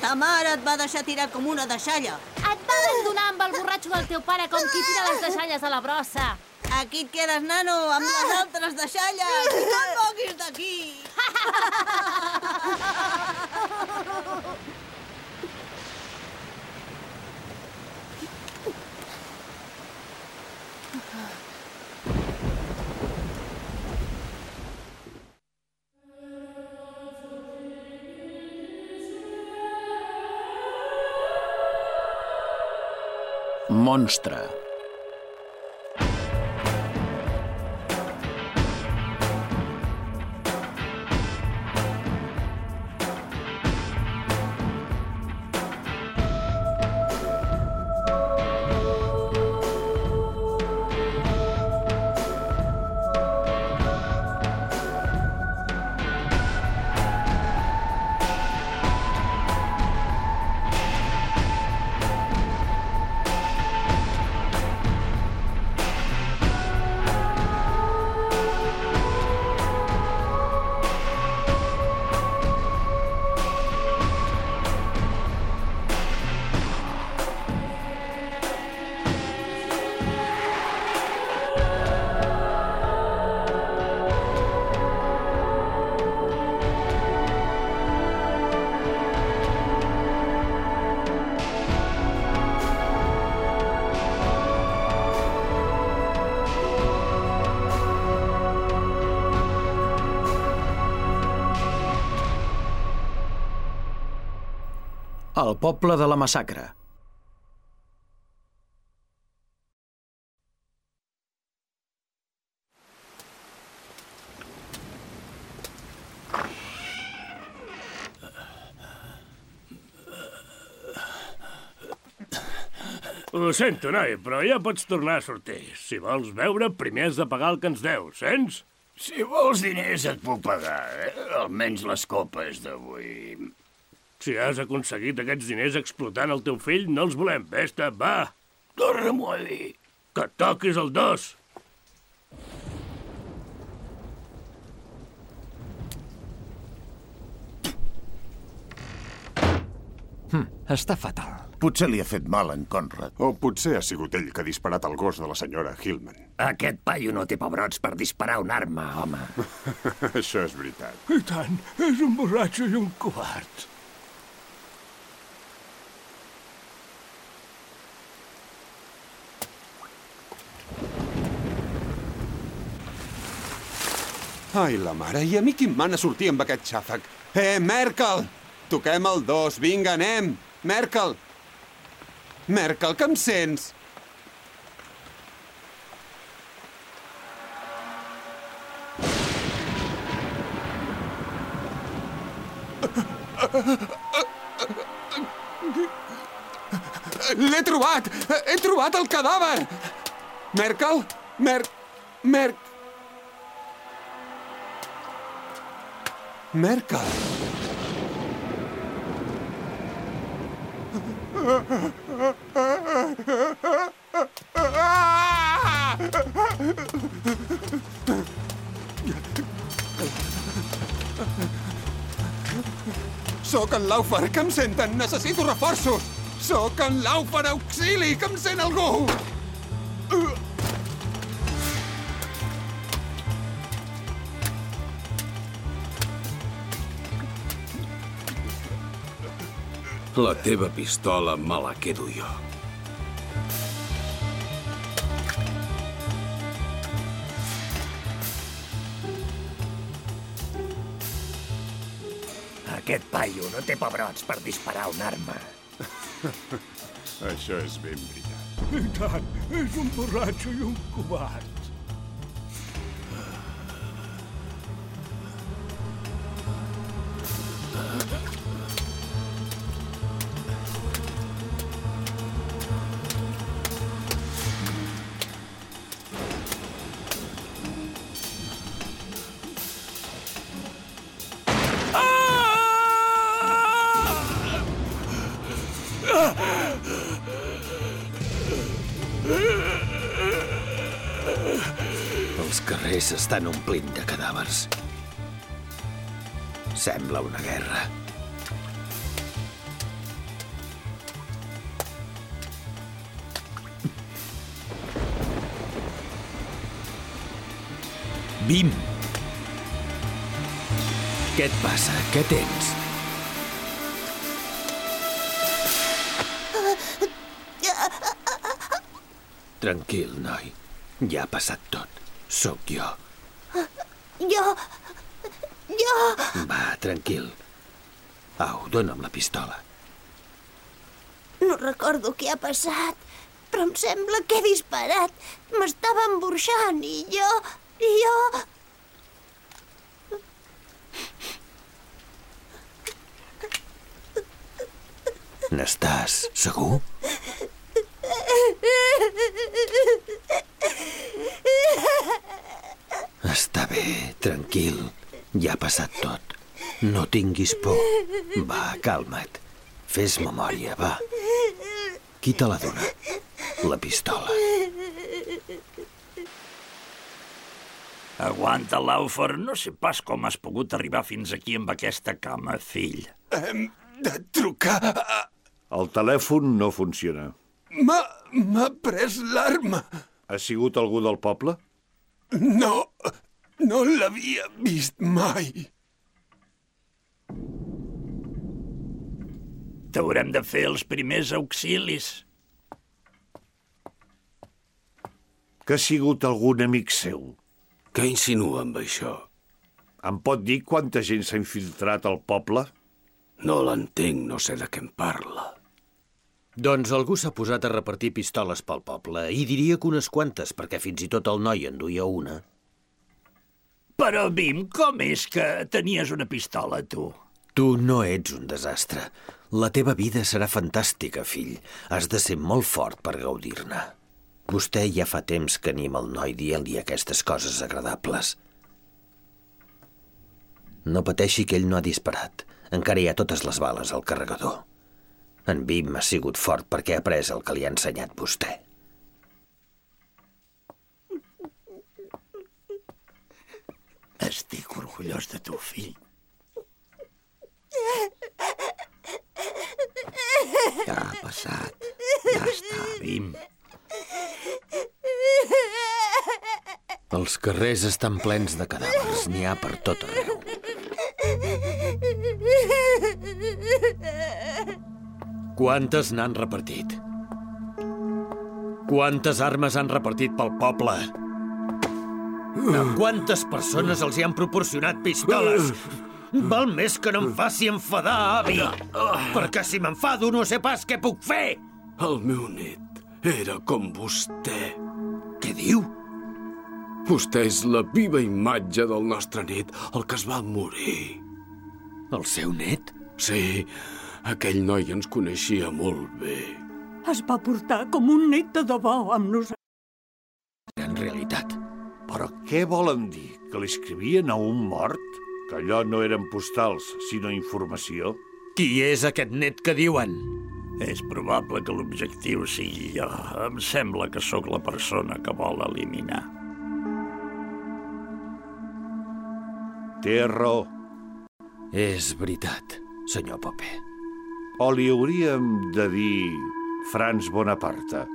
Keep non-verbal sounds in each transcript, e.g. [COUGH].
Ta mare et va deixar tirat com una deixalla. Et va abandonar amb el borratxo del teu pare com qui tira les deixalles a la brossa. Aquí et quedes, nano, amb les altres deixalles. I no et moguis d'aquí. [LAUGHS] Monstre. El poble de la massacre. Ho sento, noi, però ja pots tornar a sortir. Si vols beure, primer has de pagar el que ens deus, sents? Si vols diners et puc pagar, eh? almenys les copes d'avui. Si has aconseguit aquests diners explotant el teu fill, no els volem. Vés-te, va! Torna-m'ho a dir. Que toquis el dos! Està fatal. Potser li ha fet mal en Conrad. O potser ha sigut ell que ha disparat el gos de la senyora Hillman. Aquest paio no té pebrots per disparar una arma, home. [LAUGHS] Això és veritat. I tant, és un borratxo i un covard. Ai, la mare, i a mi qui em mana sortir amb aquest xàfec? Eh, Merkel! Toquem el dos, vinga, anem! Merkel! Merkel, que em sents? L'he trobat! He trobat el cadàver! Merkel? Mer... Mer... Merkel. Sóc en Laufer, que em senten! Necessito reforços! Sóc en Laufer, auxili, que em sent algú! La teva pistola me la quedo jo. Aquest paio no té pebrots per disparar una arma. [LAUGHS] Això és ben veritat. I tant, és un borratxo i un covard. S'estan omplint de cadàvers. Sembla una guerra. Bim! Què et passa? Què tens? Tranquil, noi. Ja ha passat tot. Sóc jo. Jo... Jo... Va, tranquil. Au, dona'm la pistola. No recordo què ha passat, però em sembla que he disparat. M'estava emborxant i jo... I jo... N'estàs segur? [LAUGHS] Està bé, tranquil. Ja ha passat tot. No tinguis por. Va, calma't. Fes memòria, va. Qui te la dona? La pistola. Aguanta, Laufer. No sé pas com has pogut arribar fins aquí amb aquesta cama, fill. Hem de trucar a... El telèfon no funciona. M'ha... m'ha pres l'arma. Ha sigut algú del poble? No... no l'havia vist mai. T'haurem de fer els primers auxilis. Que ha sigut algun amic seu? Què insinua amb això? Em pot dir quanta gent s'ha infiltrat al poble? No l'entenc, no sé de què em parla. Doncs algú s'ha posat a repartir pistoles pel poble, i diria que unes quantes, perquè fins i tot el noi en duia una. Però, Bim, com és que tenies una pistola, tu? Tu no ets un desastre. La teva vida serà fantàstica, fill. Has de ser molt fort per gaudir-ne. Vostè ja fa temps que anima el noi dient-li aquestes coses agradables. No pateixi que ell no ha disparat. Encara hi ha totes les bales al carregador. En Bim ha sigut fort perquè ha après el que li ha ensenyat vostè. Estic orgullós de tu, fill. Ja ha passat. Ja està, Bim. Els carrers estan plens de cadàvers. N'hi ha per tot arreu. Quantes n'han repartit? Quantes armes han repartit pel poble? A quantes persones els hi han proporcionat pistoles? Val més que no em faci enfadar, avi. Perquè si m'enfado no sé pas què puc fer. El meu net era com vostè. Què diu? Vostè és la viva imatge del nostre net, el que es va morir. El seu net? Sí, aquell noi ens coneixia molt bé. Es va portar com un net de debò amb nosaltres. En realitat. Però què volen dir? Que li escrivien a un mort? Que allò no eren postals, sinó informació? Qui és aquest net que diuen? És probable que l'objectiu sigui jo. Em sembla que sóc la persona que vol eliminar. Té raó. És veritat, senyor Popé. O li hauríem de dir Franz Bonaparte.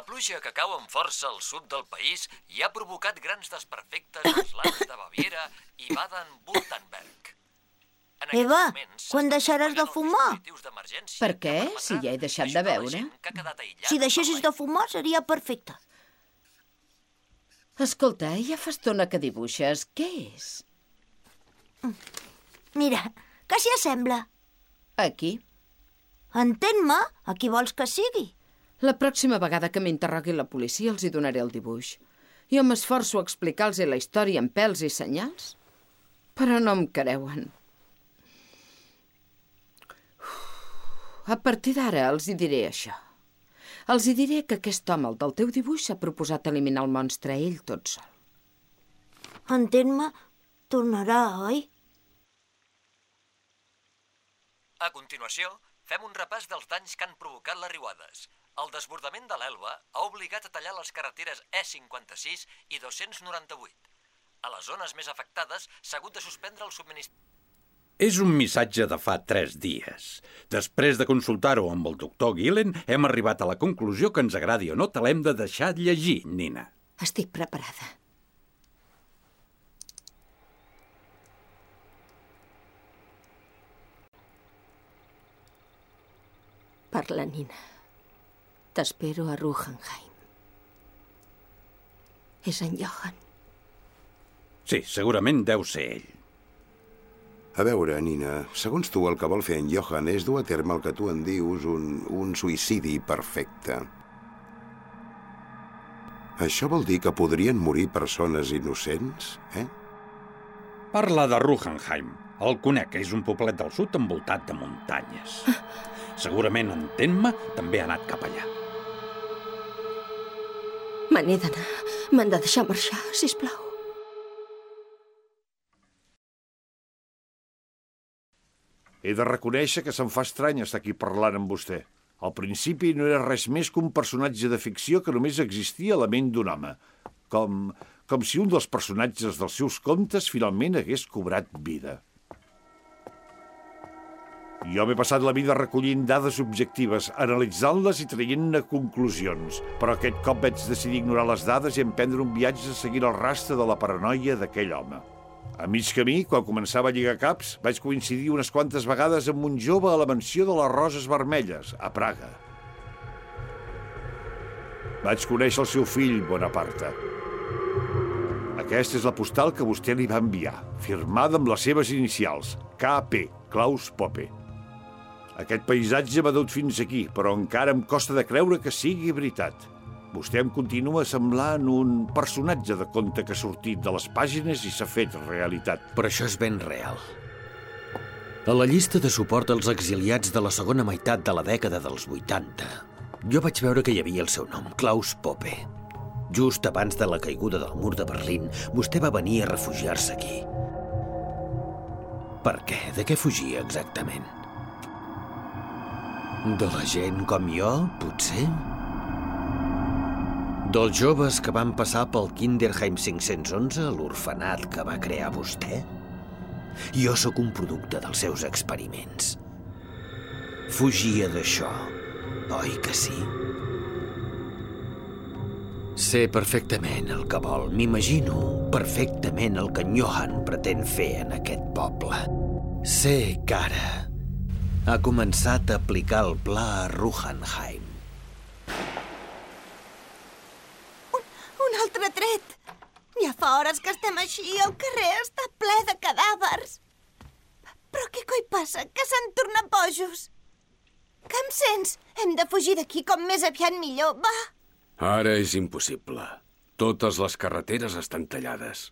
La pluja que cau amb força al sud del país hi ha provocat grans desperfectes als lands de Baviera i Baden-Württemberg. En Eva, quan deixaràs de fumar? Per què? Si ja he deixat de beure. Si deixessis de fumar seria perfecte. Escolta, ja fa estona que dibuixes. Què és? Mira, que s'hi assembla. Aquí. Entén-me, a qui vols que sigui. La pròxima vegada que m'interrogui la policia els hi donaré el dibuix. Jo m'esforço a explicar-los la història amb pèls i senyals, però no em creuen. A partir d'ara els hi diré això. Els hi diré que aquest home, el del teu dibuix, s'ha proposat eliminar el monstre ell tot sol. Entén-me, tornarà, oi? A continuació, fem un repàs dels danys que han provocat les riuades. El desbordament de l'Elba ha obligat a tallar les carreteres E56 i 298. A les zones més afectades s'ha hagut de suspendre el subministrament. És un missatge de fa tres dies. Després de consultar-ho amb el doctor Gillen, hem arribat a la conclusió que ens agradi o no, te l'hem de deixar llegir, Nina. Estic preparada. Per la Nina. T'espero a Ruhenheim. És en Johan. Sí, segurament deu ser ell. A veure, Nina, segons tu el que vol fer en Johan és dur a terme el que tu en dius un, un suïcidi perfecte. Això vol dir que podrien morir persones innocents, eh? Parla de Ruhenheim. El conec, és un poblet del sud envoltat de muntanyes. Segurament en Tenma també ha anat cap allà. Me n'he d'anar. M'han de deixar marxar, si plau. He de reconèixer que se'm fa estrany estar aquí parlant amb vostè. Al principi no era res més que un personatge de ficció que només existia a la ment d'un home. Com, com si un dels personatges dels seus contes finalment hagués cobrat vida. Jo m'he passat la vida recollint dades objectives, analitzant-les i traient-ne conclusions, però aquest cop vaig decidir ignorar les dades i emprendre un viatge seguint el rastre de la paranoia d'aquell home. A mig camí, quan començava a lligar caps, vaig coincidir unes quantes vegades amb un jove a la mansió de les Roses Vermelles, a Praga. Vaig conèixer el seu fill, Bonaparte. Aquesta és la postal que vostè li va enviar, firmada amb les seves inicials, KP, Klaus Poppe. Aquest paisatge m'ha dut fins aquí, però encara em costa de creure que sigui veritat. Vostè em continua semblant un personatge de conte que ha sortit de les pàgines i s'ha fet realitat. Però això és ben real. A la llista de suport als exiliats de la segona meitat de la dècada dels 80, jo vaig veure que hi havia el seu nom, Klaus Poppe. Just abans de la caiguda del mur de Berlín, vostè va venir a refugiar-se aquí. Per què? De què fugia exactament? De la gent com jo, potser? Dels joves que van passar pel Kinderheim 511, l'orfenat que va crear vostè? Jo sóc un producte dels seus experiments. Fugia d'això, oi que sí? Sé perfectament el que vol. M'imagino perfectament el que en Johan pretén fer en aquest poble. Sé que ara ha començat a aplicar el pla a Ruhenheim. Un altre tret! Ja fa hores que estem així i el carrer està ple de cadàvers. Però què coi passa? Que s'han tornat bojos? Que em sents? Hem de fugir d'aquí com més aviat millor. Va! Ara és impossible. Totes les carreteres estan tallades.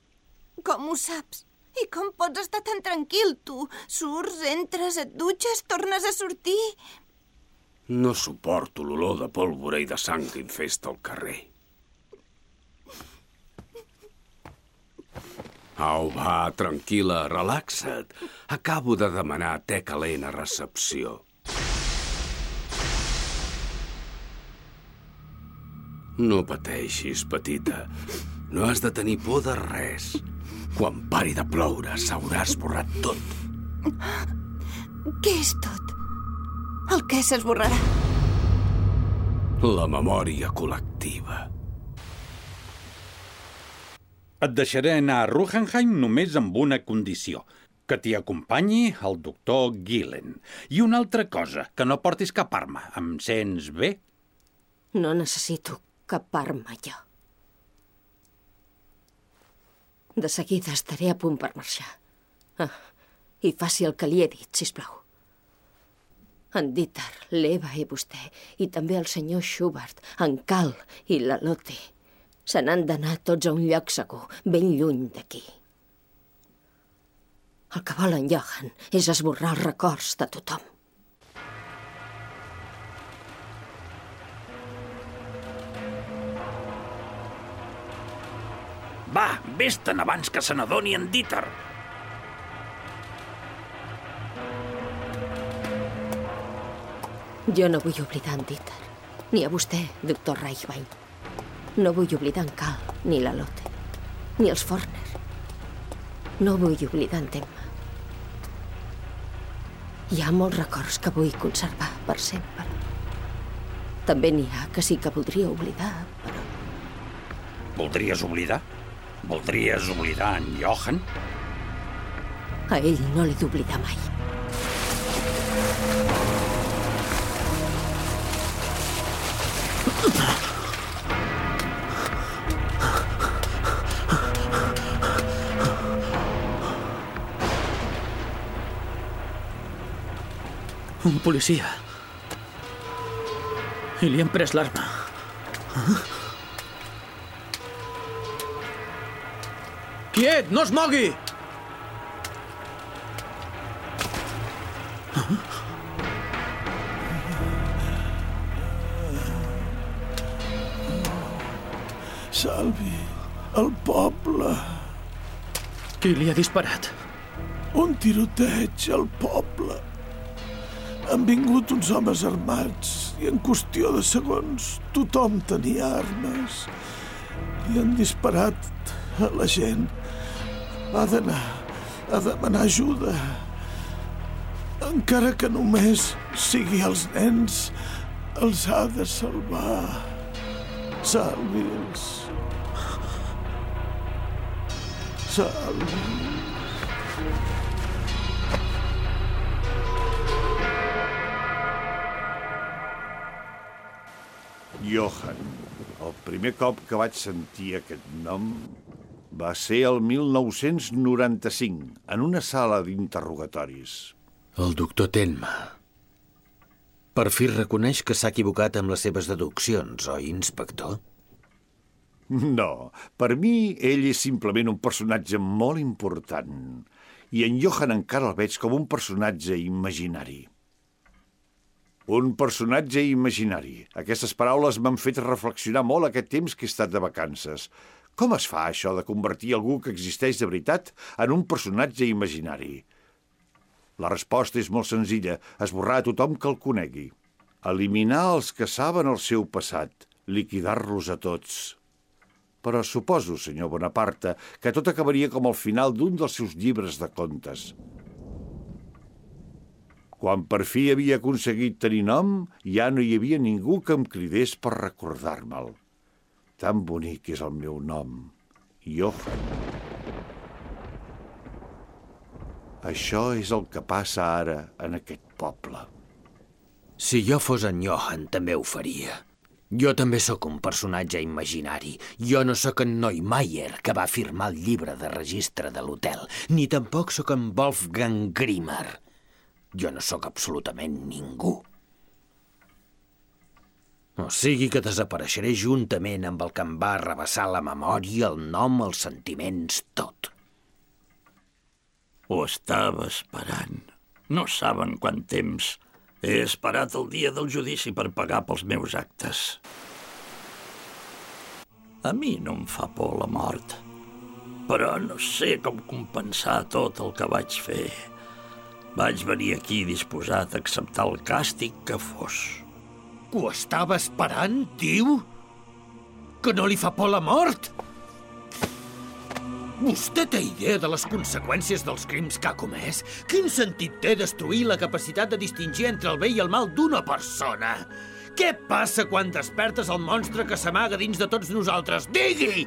Com ho saps? I com pots estar tan tranquil, tu? Surts, entres, et dutxes, tornes a sortir... No suporto l'olor de pólvora i de sang que infesta el carrer. Au, va, tranquil·la, relaxa't. Acabo de demanar te calent a recepció. No pateixis, petita. No has de tenir por de res. Quan pari de ploure, s'haurà esborrat tot. Què és tot? El què s'esborrarà? La memòria col·lectiva. Et deixaré anar a Ruhenheim només amb una condició, que t'hi acompanyi el doctor Gillen. I una altra cosa, que no portis cap arma. Em sents bé? No necessito cap arma, jo. De seguida estaré a punt per marxar. Ah, I faci el que li he dit, si plau. En Dieter, l'Eva i vostè, i també el senyor Schubert, en Cal i la Lotte. Se n'han d'anar tots a un lloc segur, ben lluny d'aquí. El que vol en Johan és esborrar els records de tothom. Va, vés-te'n abans que se n'adoni en Dieter. Jo no vull oblidar en Dieter. Ni a vostè, doctor Reichwein. No vull oblidar en Cal, ni la Lotte, ni els Forner. No vull oblidar en Temma. Hi ha molts records que vull conservar per sempre. També n'hi ha que sí que voldria oblidar, però... Voldries oblidar? Voldries oblidar en Johan? A ell no l'he d'oblidar mai. Un policia. I li han pres l'arma. Quiet, no es mogui! Salvi, el poble. Qui li ha disparat? Un tiroteig al poble. Han vingut uns homes armats i en qüestió de segons tothom tenia armes. I han disparat a la gent. Ha d'anar a demanar ajuda. Encara que només sigui els nens, els ha de salvar. Salvi'ls. Salvi. Johan. El primer cop que vaig sentir aquest nom va ser el 1995, en una sala d'interrogatoris. El doctor Tenma. Per fi reconeix que s'ha equivocat amb les seves deduccions, oi, inspector? No, per mi ell és simplement un personatge molt important. I en Johan encara el veig com un personatge imaginari. Un personatge imaginari. Aquestes paraules m'han fet reflexionar molt aquest temps que he estat de vacances. Com es fa això de convertir algú que existeix de veritat en un personatge imaginari? La resposta és molt senzilla, esborrar a tothom que el conegui. Eliminar els que saben el seu passat, liquidar-los a tots. Però suposo, senyor Bonaparte, que tot acabaria com al final d'un dels seus llibres de contes. Quan per fi havia aconseguit tenir nom, ja no hi havia ningú que em cridés per recordar-me'l. Tan bonic és el meu nom, Johan. Això és el que passa ara en aquest poble. Si jo fos en Johan, també ho faria. Jo també sóc un personatge imaginari. Jo no sóc en Neumeier, que va firmar el llibre de registre de l'hotel, ni tampoc sóc en Wolfgang Grimmer. Jo no sóc absolutament ningú. O sigui que desapareixeré juntament amb el que em va arrabassar la memòria, el nom, els sentiments, tot. Ho estava esperant. No saben quant temps he esperat el dia del judici per pagar pels meus actes. A mi no em fa por la mort, però no sé com compensar tot el que vaig fer. Vaig venir aquí disposat a acceptar el càstig que fos. Ho estava esperant, tio? Que no li fa por la mort? Vostè té idea de les conseqüències dels crims que ha comès? Quin sentit té destruir la capacitat de distingir entre el bé i el mal d'una persona? Què passa quan despertes el monstre que s'amaga dins de tots nosaltres? Digui!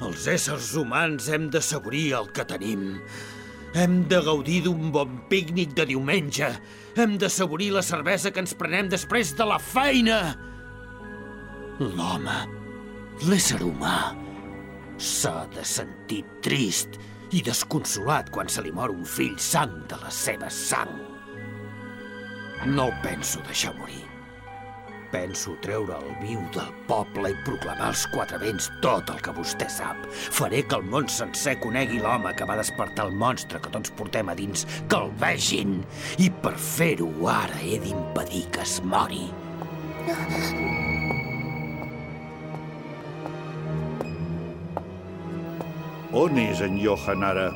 Els éssers humans hem de saborir el que tenim. Hem de gaudir d'un bon pícnic de diumenge. Hem de saborir la cervesa que ens prenem després de la feina. L'home, l'ésser humà, s'ha de sentir trist i desconsolat quan se li mor un fill sang de la seva sang. No penso deixar morir. Penso treure el viu del poble i proclamar als quatre vents tot el que vostè sap. Faré que el món sencer conegui l'home que va despertar el monstre que tots portem a dins, que el vegin. I per fer-ho ara he d'impedir que es mori. On és en Johan ara?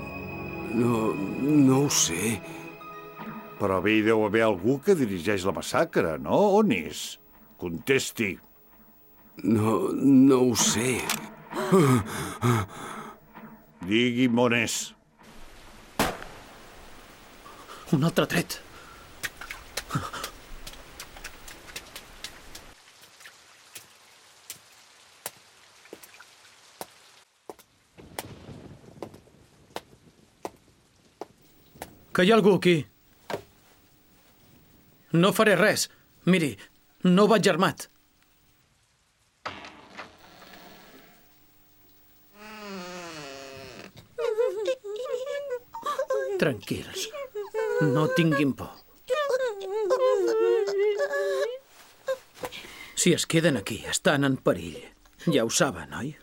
No, no ho sé. Però bé, hi deu haver algú que dirigeix la massacre, no? On és? Contesti. No, no ho sé. Digui'm on és. Un altre tret. Que hi ha algú aquí? No faré res. Miri, no vaig armat. Tranquils. No tinguin por. Si es queden aquí, estan en perill. Ja ho saben, oi?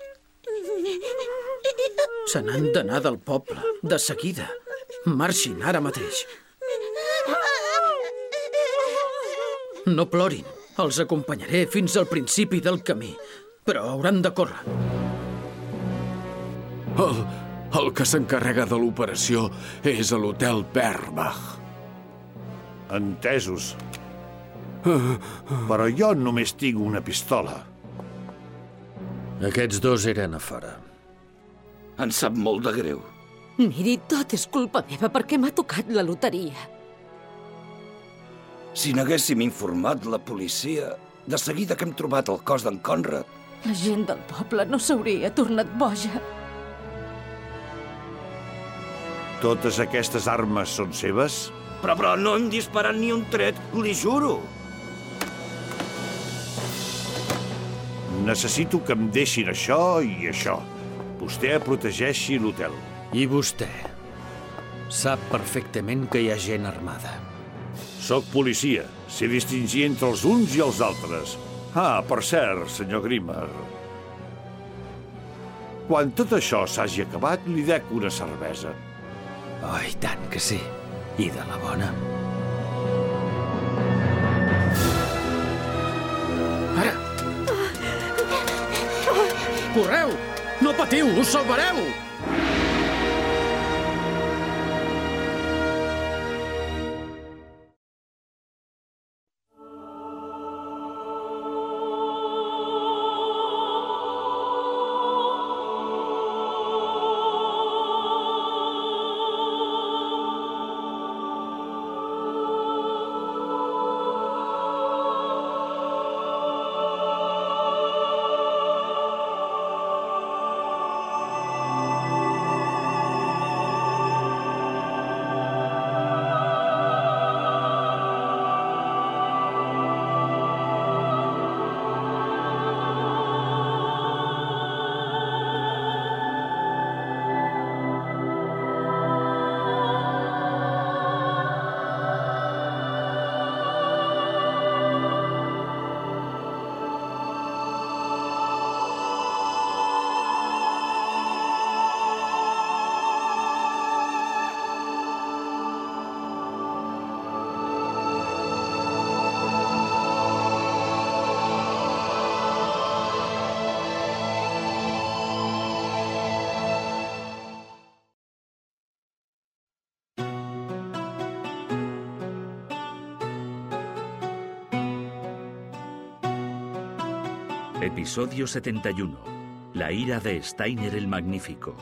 Se n'han d'anar del poble, de seguida. Marxin ara mateix. No plorin. Els acompanyaré fins al principi del camí, però hauran de córrer. El, el que s'encarrega de l'operació és a l'hotel Berbach. Entesos. Però jo només tinc una pistola. Aquests dos eren a fora. Em sap molt de greu. Miri, tot és culpa meva perquè m'ha tocat la loteria. Si n'haguéssim informat la policia, de seguida que hem trobat el cos d'en Conrad, La gent del poble no s'hauria tornat boja. Totes aquestes armes són seves? Però, però no hem disparat ni un tret, li juro. Necessito que em deixin això i això. Vostè protegeixi l'hotel. I vostè? Sap perfectament que hi ha gent armada. Soc policia. Sé distingir entre els uns i els altres. Ah, per cert, senyor Grimmer. Quan tot això s'hagi acabat, li dec una cervesa. Oh, i tant que sí. I de la bona. Ara! Correu! No patiu, us salvareu! Episodio 71. La ira de Steiner el Magnífico.